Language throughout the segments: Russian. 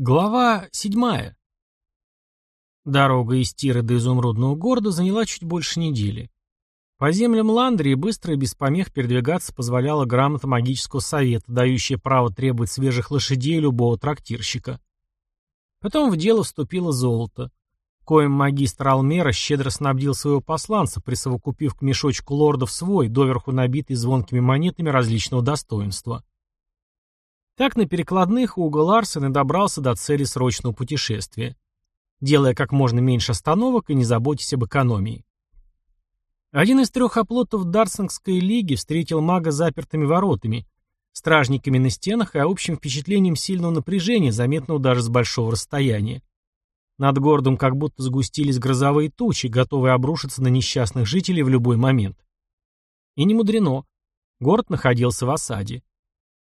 Глава седьмая. Дорога из Тира до Изумрудного города заняла чуть больше недели. По землям Ландрии быстро и без помех передвигаться позволяла грамота магического совета, дающая право требовать свежих лошадей любого трактирщика. Потом в дело вступило золото. Коим магистр Алмера щедро снабдил своего посланца, присовокупив к мешочку лордов свой, доверху набитый звонкими монетами различного достоинства. Так на перекладных Уго Ларсен и добрался до цели срочного путешествия, делая как можно меньше остановок и не заботясь об экономии. Один из трех оплотов Дарсингской лиги встретил мага запертыми воротами, стражниками на стенах и общим впечатлением сильного напряжения, заметного даже с большого расстояния. Над городом как будто сгустились грозовые тучи, готовые обрушиться на несчастных жителей в любой момент. И не мудрено. Город находился в осаде.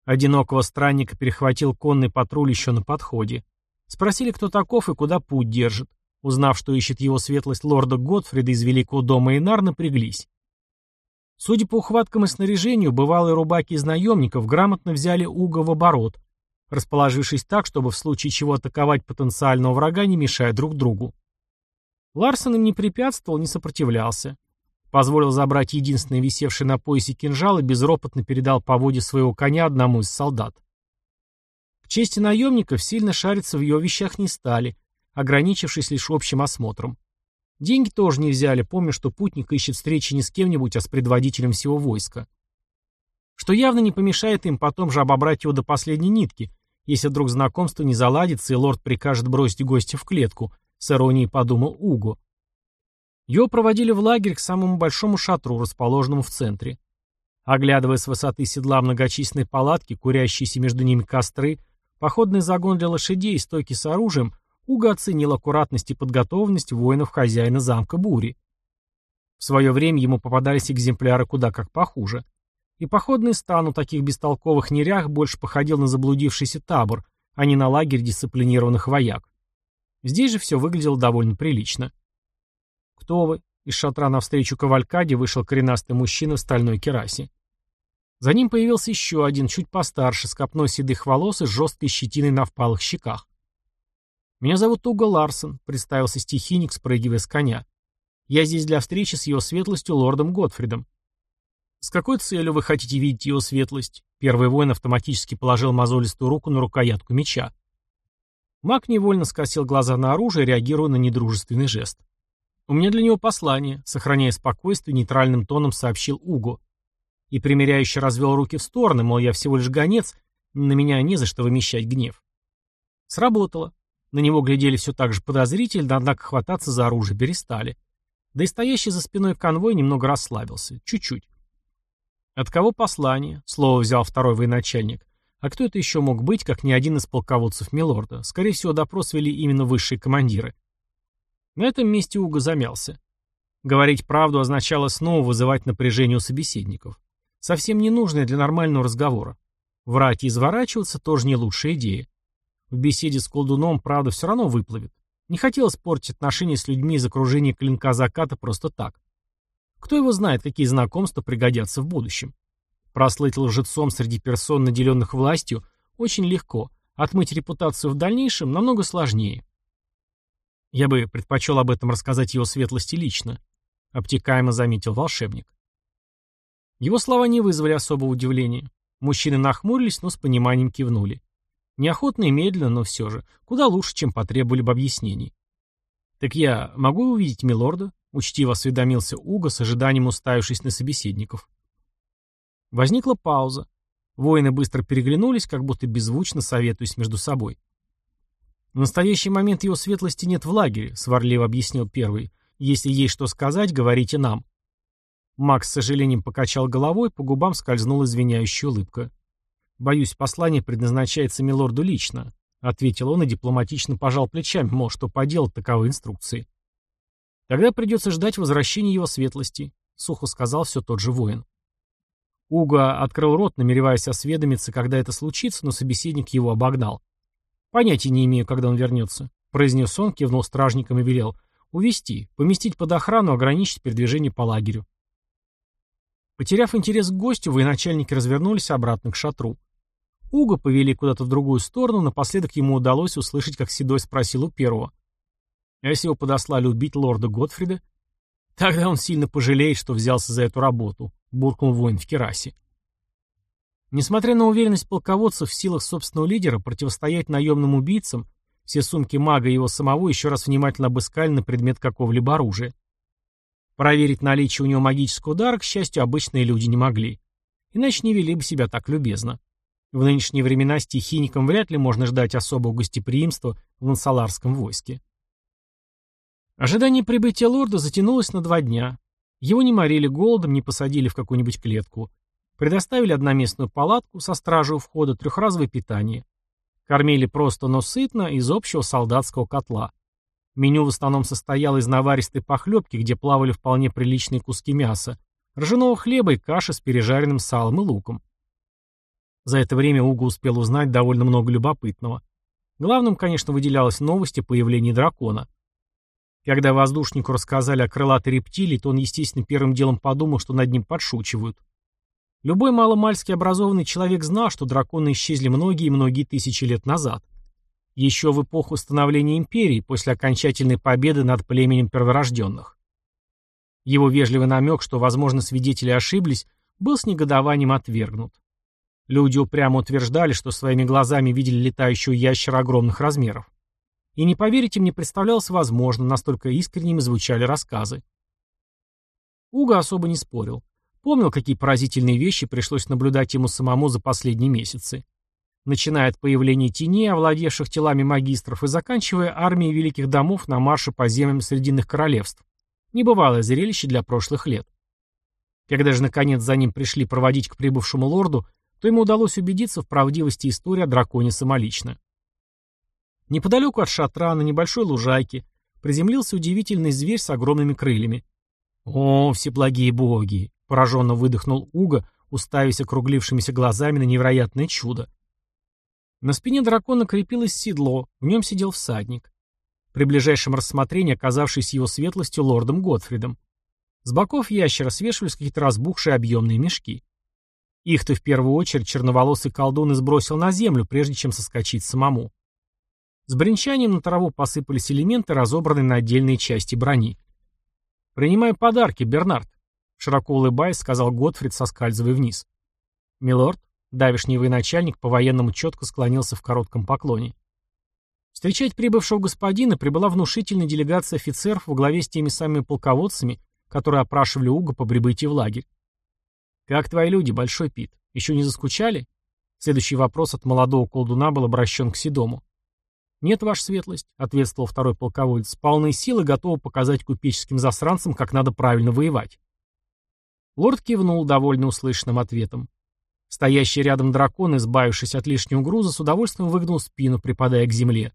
Одинокого странника перехватил конный патруль еще на подходе. Спросили, кто таков и куда путь держит. Узнав, что ищет его светлость лорда Готфрида из Великого дома Инар, напряглись. Судя по ухваткам и снаряжению, бывалые рубаки из наемников грамотно взяли Уго в оборот, расположившись так, чтобы в случае чего атаковать потенциального врага, не мешая друг другу. Ларсон им не препятствовал, не сопротивлялся. Позволил забрать единственный висевший на поясе кинжал и безропотно передал по воде своего коня одному из солдат. К чести наемников сильно шариться в ее вещах не стали, ограничившись лишь общим осмотром. Деньги тоже не взяли, помня, что путник ищет встречи не с кем-нибудь, а с предводителем всего войска. Что явно не помешает им потом же обобрать его до последней нитки, если вдруг знакомство не заладится и лорд прикажет бросить гостя в клетку, с иронией подумал Уго. Его проводили в лагерь к самому большому шатру, расположенному в центре. Оглядывая с высоты седла многочисленные палатки, курящиеся между ними костры, походный загон для лошадей и стойки с оружием, Уга оценил аккуратность и подготовленность воинов хозяина замка Бури. В свое время ему попадались экземпляры куда как похуже. И походный стан у таких бестолковых нерях больше походил на заблудившийся табор, а не на лагерь дисциплинированных вояк. Здесь же все выглядело довольно прилично. «Кто вы?» Из шатра навстречу кавалькаде вышел коренастый мужчина в стальной керасе. За ним появился еще один, чуть постарше, с копной седых волос и жесткой щетиной на впалых щеках. «Меня зовут Уго Ларсон», — представился стихийник, спрыгивая с коня. «Я здесь для встречи с его светлостью лордом Готфридом». «С какой целью вы хотите видеть его светлость?» Первый воин автоматически положил мозолистую руку на рукоятку меча. Маг невольно скосил глаза на оружие, реагируя на недружественный жест. «У меня для него послание», — сохраняя спокойствие, нейтральным тоном сообщил Уго. И примиряюще развел руки в стороны, мол, я всего лишь гонец, на меня не за что вымещать гнев. Сработало. На него глядели все так же подозрительно, однако хвататься за оружие перестали. Да и стоящий за спиной конвой немного расслабился. Чуть-чуть. От кого послание? Слово взял второй военачальник. А кто это еще мог быть, как ни один из полководцев Милорда? Скорее всего, допрос вели именно высшие командиры. На этом месте Уго замялся. Говорить правду означало снова вызывать напряжение у собеседников. Совсем не нужное для нормального разговора. Врать и изворачиваться тоже не лучшая идея. В беседе с колдуном правда все равно выплывет. Не хотелось портить отношения с людьми из окружения клинка заката просто так. Кто его знает, какие знакомства пригодятся в будущем. Прослыть лжецом среди персон, наделенных властью, очень легко. Отмыть репутацию в дальнейшем намного сложнее. Я бы предпочел об этом рассказать его светлости лично, обтекаемо заметил волшебник. Его слова не вызвали особого удивления. Мужчины нахмурились, но с пониманием кивнули. Неохотно и медленно, но все же. Куда лучше, чем потребовали бы объяснений. «Так я могу увидеть милорда?» — учтиво осведомился Уго, с ожиданием уставившись на собеседников. Возникла пауза. Воины быстро переглянулись, как будто беззвучно советуясь между собой. «В настоящий момент его светлости нет в лагере», — сварливо объяснил первый. «Если есть что сказать, говорите нам». Макс с сожалением покачал головой, по губам скользнула извиняющая улыбка. «Боюсь, послание предназначается милорду лично», — ответил он и дипломатично пожал плечами, мол, что поделать таковы инструкции. «Тогда придется ждать возвращения его светлости», — сухо сказал все тот же воин. Уго открыл рот, намереваясь осведомиться, когда это случится, но собеседник его обогнал. «Понятия не имею, когда он вернется», — произнес он, кивнул стражникам и велел. «Увести, поместить под охрану, ограничить передвижение по лагерю». Потеряв интерес к гостю, военачальники развернулись обратно к шатру. Уго повели куда-то в другую сторону, напоследок ему удалось услышать, как Седой спросил у первого. А если его подослали убить лорда Готфрида? Тогда он сильно пожалеет, что взялся за эту работу, буркнул воин в керасе. Несмотря на уверенность полководцев в силах собственного лидера противостоять наемным убийцам, все сумки мага и его самого еще раз внимательно обыскали на предмет какого-либо оружия. Проверить наличие у него магического удара, к счастью, обычные люди не могли. Иначе не вели бы себя так любезно. В нынешние времена стихийникам вряд ли можно ждать особого гостеприимства в лансаларском войске. Ожидание прибытия лорда затянулось на два дня. Его не морили голодом, не посадили в какую-нибудь клетку. Предоставили одноместную палатку со стражей у входа, трехразовое питание. Кормили просто, но сытно, из общего солдатского котла. Меню в основном состояло из наваристой похлебки, где плавали вполне приличные куски мяса, ржаного хлеба и каши с пережаренным салом и луком. За это время Уго успел узнать довольно много любопытного. Главным, конечно, выделялась новость о появлении дракона. Когда воздушнику рассказали о крылатой рептилии, то он, естественно, первым делом подумал, что над ним подшучивают. Любой маломальски образованный человек знал, что драконы исчезли многие и многие тысячи лет назад. Еще в эпоху становления империи, после окончательной победы над племенем перворожденных. Его вежливый намек, что, возможно, свидетели ошиблись, был с негодованием отвергнут. Люди упрямо утверждали, что своими глазами видели летающего ящера огромных размеров. И не поверить им не представлялось возможным, настолько искренними звучали рассказы. Уга особо не спорил. Помнил, какие поразительные вещи пришлось наблюдать ему самому за последние месяцы. Начиная от появления теней, овладевших телами магистров, и заканчивая армией великих домов на марше по землям Срединных Королевств. Небывалое зрелище для прошлых лет. Когда же, наконец, за ним пришли проводить к прибывшему лорду, то ему удалось убедиться в правдивости истории о драконе самолично. Неподалеку от шатра, на небольшой лужайке, приземлился удивительный зверь с огромными крыльями. «О, всеблагие боги!» — пораженно выдохнул Уга, уставясь округлившимися глазами на невероятное чудо. На спине дракона крепилось седло, в нем сидел всадник. При ближайшем рассмотрении оказавшись его светлостью лордом Готфридом. С боков ящера свешивались какие-то разбухшие объемные мешки. Их-то в первую очередь черноволосый колдун сбросил на землю, прежде чем соскочить самому. С бренчанием на траву посыпались элементы, разобранные на отдельные части брони. «Принимай подарки, Бернард», — широко улыбаясь, сказал Готфрид, соскальзывая вниз. «Милорд», — давишний военачальник по-военному четко склонился в коротком поклоне. Встречать прибывшего господина прибыла внушительная делегация офицеров во главе с теми самыми полководцами, которые опрашивали Уга по прибытии в лагерь. «Как твои люди, Большой Пит? Еще не заскучали?» Следующий вопрос от молодого колдуна был обращен к Седому. «Нет, ваша светлость», — ответствовал второй полководец, — «полные силы готовы показать купеческим засранцам, как надо правильно воевать». Лорд кивнул, довольно услышанным ответом. Стоящий рядом дракон, избавившись от лишнего груза, с удовольствием выгнул спину, припадая к земле.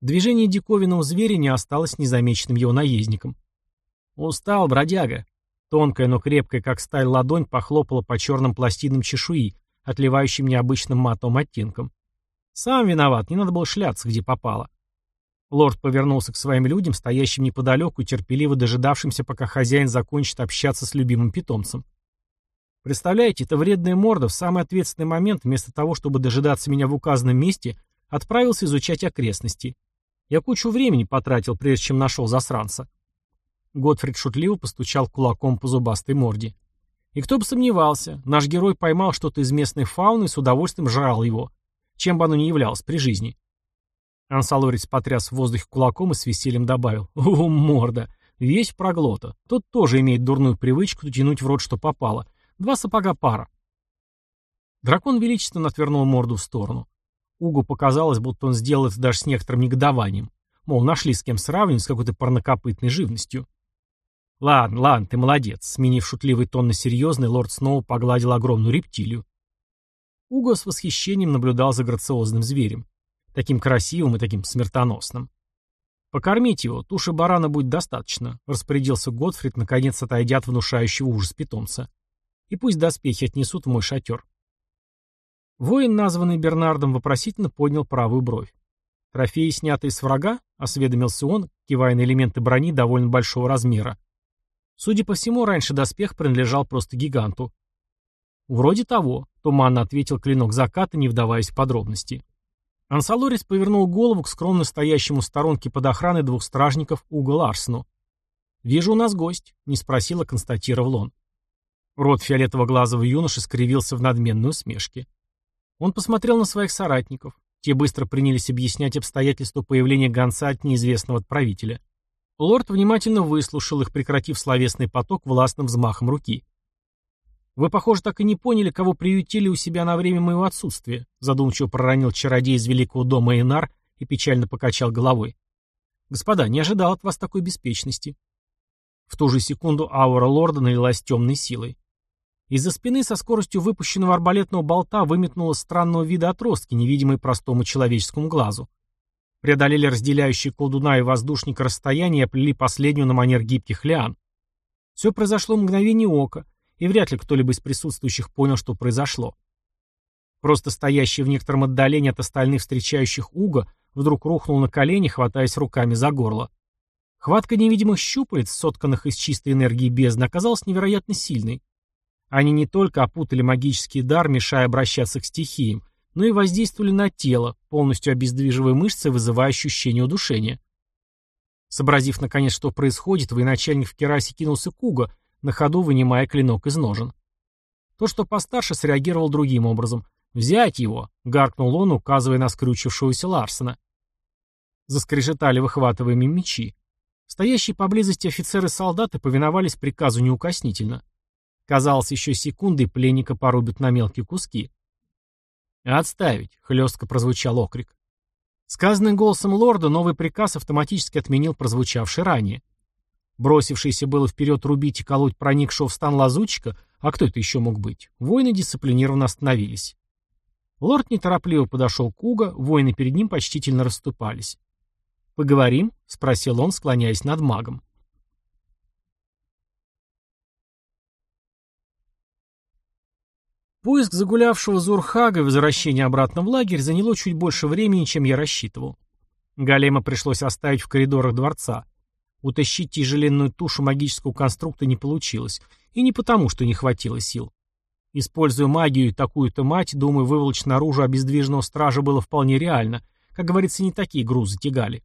Движение диковинного зверя не осталось незамеченным его наездником. «Устал, бродяга», Тонкая, но крепкая, как сталь ладонь, похлопала по черным пластинам чешуи, отливающим необычным матовым оттенком. Сам виноват, не надо было шляться, где попало. Лорд повернулся к своим людям, стоящим неподалеку и терпеливо дожидавшимся, пока хозяин закончит общаться с любимым питомцем. Представляете, это вредная морда в самый ответственный момент, вместо того, чтобы дожидаться меня в указанном месте, отправился изучать окрестности. Я кучу времени потратил, прежде чем нашел засранца. Готфрид шутливо постучал кулаком по зубастой морде. И кто бы сомневался, наш герой поймал что-то из местной фауны и с удовольствием жрал его, чем бы оно ни являлось при жизни. Ансалорец потряс в воздухе кулаком и с весельем добавил. «О, морда! Весь проглота. Тот тоже имеет дурную привычку тянуть в рот, что попало. Два сапога пара». Дракон величественно отвернул морду в сторону. Угу показалось, будто он сделал это даже с некоторым негодованием. Мол, нашли с кем сравнивать с какой-то парнокопытной живностью. «Ладно, ладно, ты молодец», — сменив шутливый тон на серьезный, лорд снова погладил огромную рептилию. Уго с восхищением наблюдал за грациозным зверем. Таким красивым и таким смертоносным. «Покормить его, туши барана будет достаточно», — распорядился Готфрид, наконец отойдя от внушающего ужас питомца. «И пусть доспехи отнесут в мой шатер». Воин, названный Бернардом, вопросительно поднял правую бровь. «Трофеи, снятые с врага?» — осведомился он, кивая на элементы брони довольно большого размера. Судя по всему, раньше доспех принадлежал просто гиганту. «Вроде того», — туманно ответил клинок заката, не вдаваясь в подробности. Ансалорис повернул голову к скромно стоящему в сторонке под охраной двух стражников Уго Ларсену. «Вижу, у нас гость», — не спросил, а констатировал он. Рот фиолетово-глазого юноши скривился в надменной усмешке. Он посмотрел на своих соратников. Те быстро принялись объяснять обстоятельства появления гонца от неизвестного отправителя. Лорд внимательно выслушал их, прекратив словесный поток властным взмахом руки. «Вы, похоже, так и не поняли, кого приютили у себя на время моего отсутствия», задумчиво проронил чародей из великого дома Энар и печально покачал головой. «Господа, не ожидал от вас такой беспечности». В ту же секунду аура лорда налилась темной силой. Из-за спины со скоростью выпущенного арбалетного болта выметнуло странного вида отростки, невидимые простому человеческому глазу. Преодолели разделяющие колдуна и воздушника расстояние и оплели последнюю на манер гибких лиан. Все произошло мгновение ока, и вряд ли кто-либо из присутствующих понял, что произошло. Просто стоящий в некотором отдалении от остальных встречающих Уга вдруг рухнул на колени, хватаясь руками за горло. Хватка невидимых щупалец, сотканных из чистой энергии бездны, оказалась невероятно сильной. Они не только опутали магический дар, мешая обращаться к стихиям, но и воздействовали на тело, полностью обездвиживая мышцы, вызывая ощущение удушения. Сообразив наконец, что происходит, военачальник в керасе кинулся к Уго, на ходу вынимая клинок из ножен. То, что постарше, среагировал другим образом. «Взять его!» — гаркнул он, указывая на скрючившегося Ларсена. Заскрежетали выхватываемые мечи. Стоящие поблизости офицеры солдаты повиновались приказу неукоснительно. Казалось, еще секунды, пленника порубят на мелкие куски. «Отставить!» — хлестко прозвучал окрик. Сказанный голосом лорда, новый приказ автоматически отменил прозвучавший ранее. Бросившиеся было вперед рубить и колоть проникшего в стан лазутчика, а кто это еще мог быть, воины дисциплинированно остановились. Лорд неторопливо подошел к Уго, воины перед ним почтительно расступались. «Поговорим?» — спросил он, склоняясь над магом. Поиск загулявшего Зурхага и возвращение обратно в лагерь заняло чуть больше времени, чем я рассчитывал. Голема пришлось оставить в коридорах дворца. Утащить тяжеленную тушу магического конструкта не получилось. И не потому, что не хватило сил. Используя магию и такую-то мать, думаю, выволочь наружу обездвиженного стража было вполне реально. Как говорится, не такие грузы тягали.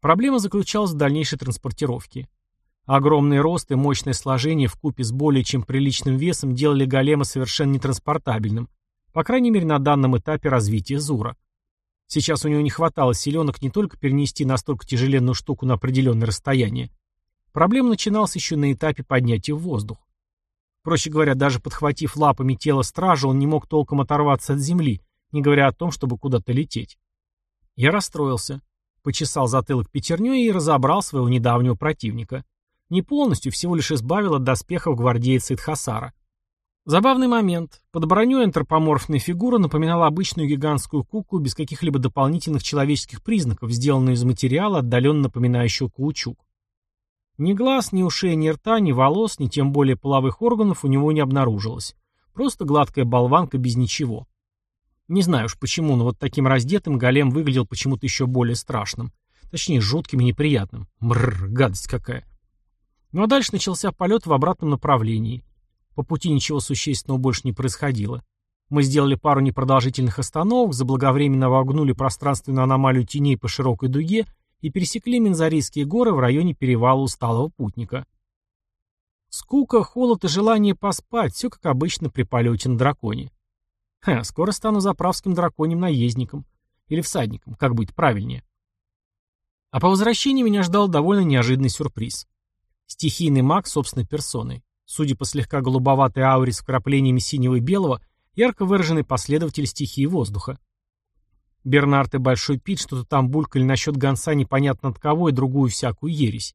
Проблема заключалась в дальнейшей транспортировке. Огромный рост и мощное сложение в купе с более чем приличным весом делали голема совершенно нетранспортабельным, по крайней мере на данном этапе развития Зура. Сейчас у него не хватало силенок не только перенести настолько тяжеленную штуку на определенное расстояние. Проблема начиналась еще на этапе поднятия в воздух. Проще говоря, даже подхватив лапами тело стража, он не мог толком оторваться от земли, не говоря о том, чтобы куда-то лететь. Я расстроился, почесал затылок пятерней и разобрал своего недавнего противника. Не полностью, всего лишь избавил от доспехов гвардейца Идхасара. Забавный момент. Под броней антропоморфная фигура напоминала обычную гигантскую куклу без каких-либо дополнительных человеческих признаков, сделанную из материала, отдаленно напоминающего каучук. Ни глаз, ни ушей, ни рта, ни волос, ни тем более половых органов у него не обнаружилось. Просто гладкая болванка без ничего. Не знаю уж почему, но вот таким раздетым голем выглядел почему-то еще более страшным. Точнее, жутким и неприятным. Мрррр, гадость какая. Ну а дальше начался полет в обратном направлении. По пути ничего существенного больше не происходило. Мы сделали пару непродолжительных остановок, заблаговременно вогнули пространственную аномалию теней по широкой дуге и пересекли Минзарийские горы в районе перевала усталого путника. Скука, холод и желание поспать, все как обычно при полете на драконе. Ха, скоро стану заправским драконьим наездником. Или всадником, как быть правильнее. А по возвращении меня ждал довольно неожиданный сюрприз. Стихийный маг собственной персоной. Судя по слегка голубоватой ауре с вкраплениями синего и белого, ярко выраженный последователь стихии воздуха. Бернард и Большой Пит что-то там булькали насчет гонца непонятно от кого и другую всякую ересь.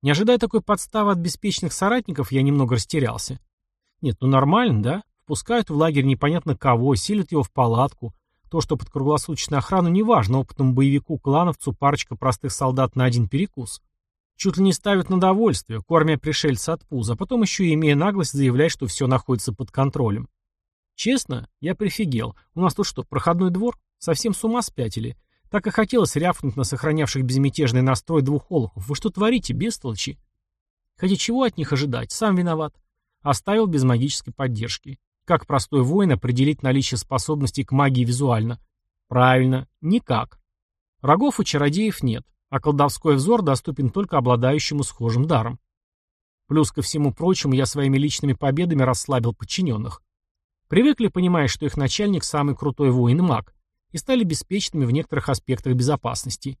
Не ожидая такой подставы от беспечных соратников, я немного растерялся. Нет, ну нормально, да? Впускают в лагерь непонятно кого, селят его в палатку. То, что под круглосуточную охрану, неважно, опытному боевику-клановцу парочка простых солдат на один перекус. Чуть ли не ставят на довольствие, кормя пришельца от пуза, а потом еще и имея наглость заявлять, что все находится под контролем. Честно, я прифигел. У нас тут что, проходной двор? Совсем с ума спятили. Так и хотелось рявкнуть на сохранявших безмятежный настрой двух олухов. Вы что творите, бестолочи? Хотя чего от них ожидать? Сам виноват. Оставил без магической поддержки. Как простой воин определить наличие способностей к магии визуально? Правильно, никак. Рогов у чародеев нет, а колдовской взор доступен только обладающему схожим даром. Плюс ко всему прочему, я своими личными победами расслабил подчиненных. Привыкли, понимая, что их начальник самый крутой воин и маг, и стали беспечными в некоторых аспектах безопасности.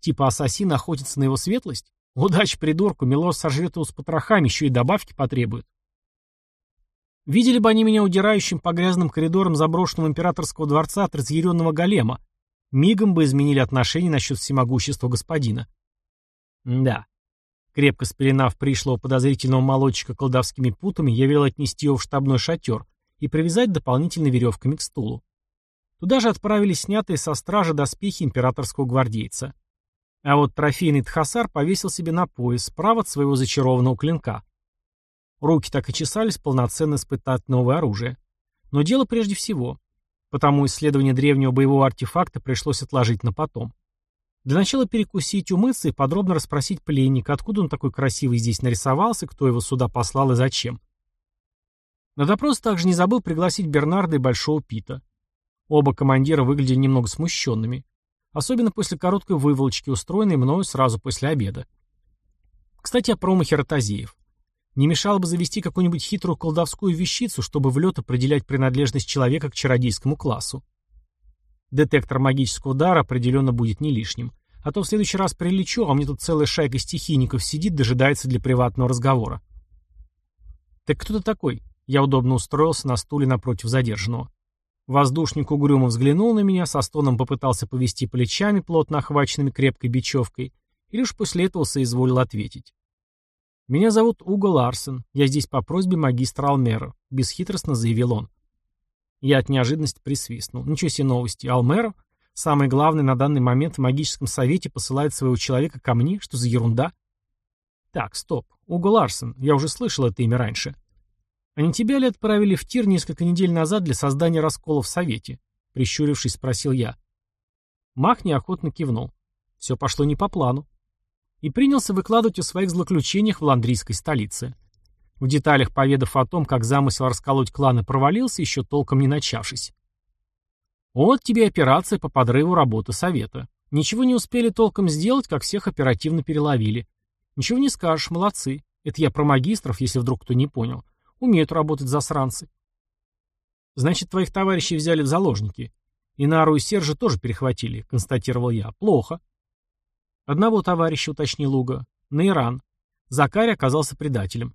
Типа ассасин охотится на его светлость? Удачи придурку, Милос сожрет его с потрохами, еще и добавки потребует. Видели бы они меня удирающим по грязным коридорам заброшенного императорского дворца от разъяренного голема, мигом бы изменили отношения насчет всемогущества господина. да. Крепко спеленав пришлого подозрительного молодчика колдовскими путами, я велел отнести его в штабной шатер и привязать дополнительно веревками к стулу. Туда же отправились снятые со стражи доспехи императорского гвардейца. А вот трофейный тхасар повесил себе на пояс, справа от своего зачарованного клинка. Руки так и чесались полноценно испытать новое оружие. Но дело прежде всего. Потому исследование древнего боевого артефакта пришлось отложить на потом. Для начала перекусить, умыться и подробно расспросить пленника, откуда он такой красивый здесь нарисовался, кто его сюда послал и зачем. На допрос также не забыл пригласить Бернарда и Большого Пита. Оба командира выглядели немного смущенными. Особенно после короткой выволочки, устроенной мною сразу после обеда. Кстати, о промахе ротозеев. Не мешало бы завести какую-нибудь хитрую колдовскую вещицу, чтобы в лед определять принадлежность человека к чародейскому классу. Детектор магического дара определенно будет не лишним. А то в следующий раз прилечу, а мне тут целая шайка стихийников сидит, дожидается для приватного разговора. «Так кто ты такой?» Я удобно устроился на стуле напротив задержанного. Воздушник угрюмо взглянул на меня, со стоном попытался повести плечами, плотно охваченными крепкой бечевкой, и лишь после этого соизволил ответить. «Меня зовут Уго Ларсен. Я здесь по просьбе магистра Алмера», — бесхитростно заявил он. Я от неожиданности присвистнул. Ничего себе новости. Алмера? Самый главный на данный момент в магическом совете посылает своего человека ко мне? Что за ерунда? Так, стоп. Уго Ларсен. Я уже слышал это имя раньше. Не тебя ли отправили в тир несколько недель назад для создания раскола в совете? Прищурившись, спросил я. Мах неохотно кивнул. Все пошло не по плану и принялся выкладывать о своих злоключениях в ландрийской столице. В деталях поведав о том, как замысел расколоть кланы провалился, еще толком не начавшись. Вот тебе операция по подрыву работы совета. Ничего не успели толком сделать, как всех оперативно переловили. Ничего не скажешь, молодцы. Это я про магистров, если вдруг кто не понял. Умеют работать засранцы. Значит, твоих товарищей взяли в заложники. И Нару и Сержа тоже перехватили, констатировал я. Плохо. Одного товарища, уточнил Луга. Нейран. Закарь оказался предателем.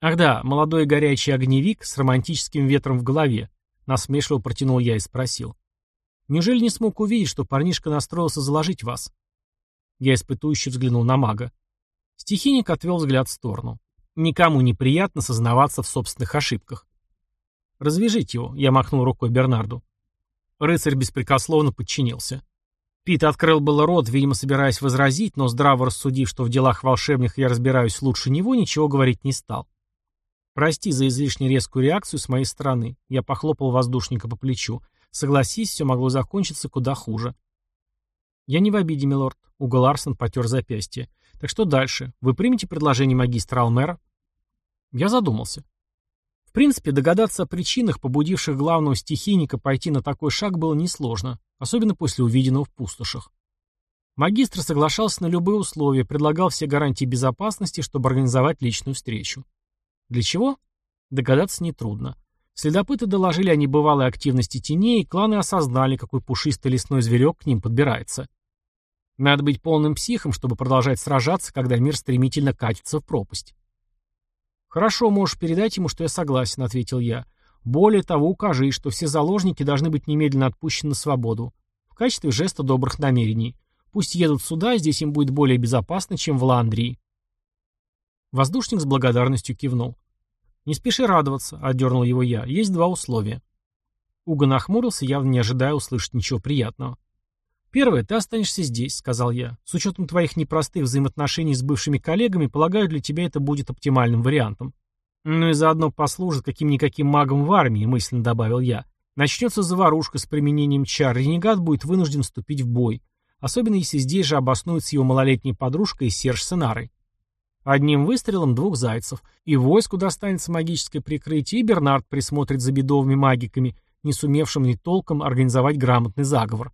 Ах да, молодой горячий огневик с романтическим ветром в голове. Насмешливо протянул я и спросил. Неужели не смог увидеть, что парнишка настроился заложить вас? Я испытующе взглянул на мага. Стихийник отвел взгляд в сторону. Никому не приятно сознаваться в собственных ошибках. «Развяжите его», — я махнул рукой Бернарду. Рыцарь беспрекословно подчинился. Пит открыл было рот, видимо, собираясь возразить, но здраво рассудив, что в делах волшебных я разбираюсь лучше него, ничего говорить не стал. «Прости за излишне резкую реакцию с моей стороны», — я похлопал воздушника по плечу. «Согласись, все могло закончиться куда хуже». «Я не в обиде, милорд», — Уго Ларсон потер запястье. «Так что дальше? Вы примете предложение магистра Алмера?» Я задумался принципе, догадаться о причинах, побудивших главного стихийника пойти на такой шаг, было несложно, особенно после увиденного в пустошах. Магистр соглашался на любые условия, предлагал все гарантии безопасности, чтобы организовать личную встречу. Для чего? Догадаться нетрудно. Следопыты доложили о небывалой активности теней, и кланы осознали, какой пушистый лесной зверек к ним подбирается. Надо быть полным психом, чтобы продолжать сражаться, когда мир стремительно катится в пропасть. «Хорошо, можешь передать ему, что я согласен», — ответил я. «Более того, укажи, что все заложники должны быть немедленно отпущены на свободу. В качестве жеста добрых намерений. Пусть едут сюда, здесь им будет более безопасно, чем в Ландрии». Воздушник с благодарностью кивнул. «Не спеши радоваться», — отдернул его я. «Есть два условия». Уго нахмурился, явно не ожидая услышать ничего приятного. «Первое, ты останешься здесь», — сказал я. «С учетом твоих непростых взаимоотношений с бывшими коллегами, полагаю, для тебя это будет оптимальным вариантом. Ну и заодно послужит каким-никаким магом в армии», — мысленно добавил я. «Начнется заварушка с применением чар, ренегат будет вынужден вступить в бой, особенно если здесь же обоснуется его малолетняя подружка и Серж Сенарой». Одним выстрелом двух зайцев. И войску достанется магическое прикрытие, и Бернард присмотрит за бедовыми магиками, не сумевшим ни толком организовать грамотный заговор.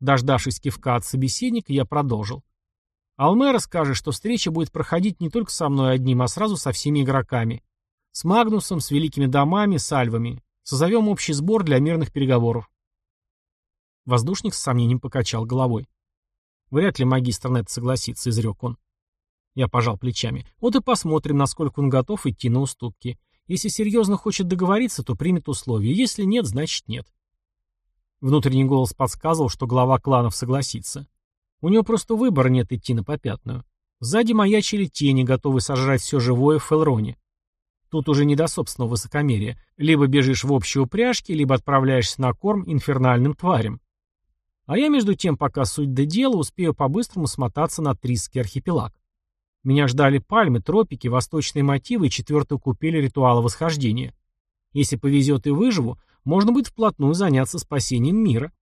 Дождавшись кивка от собеседника, я продолжил. Алмера скажет, что встреча будет проходить не только со мной одним, а сразу со всеми игроками. С Магнусом, с великими домами, с альвами. Созовем общий сбор для мирных переговоров. Воздушник с сомнением покачал головой. Вряд ли магистр на это согласится, изрек он. Я пожал плечами. Вот и посмотрим, насколько он готов идти на уступки. Если серьезно хочет договориться, то примет условия. Если нет, значит нет. Внутренний голос подсказывал, что глава кланов согласится. У него просто выбора нет идти на попятную. Сзади маячили тени, готовые сожрать все живое в Фелроне. Тут уже не до собственного высокомерия. Либо бежишь в общей упряжке, либо отправляешься на корм инфернальным тварям. А я между тем, пока суть до дела, успею по-быстрому смотаться на Трисский архипелаг. Меня ждали пальмы, тропики, восточные мотивы и четвертую купель ритуала восхождения. Если повезет и выживу, можно будет вплотную заняться спасением мира.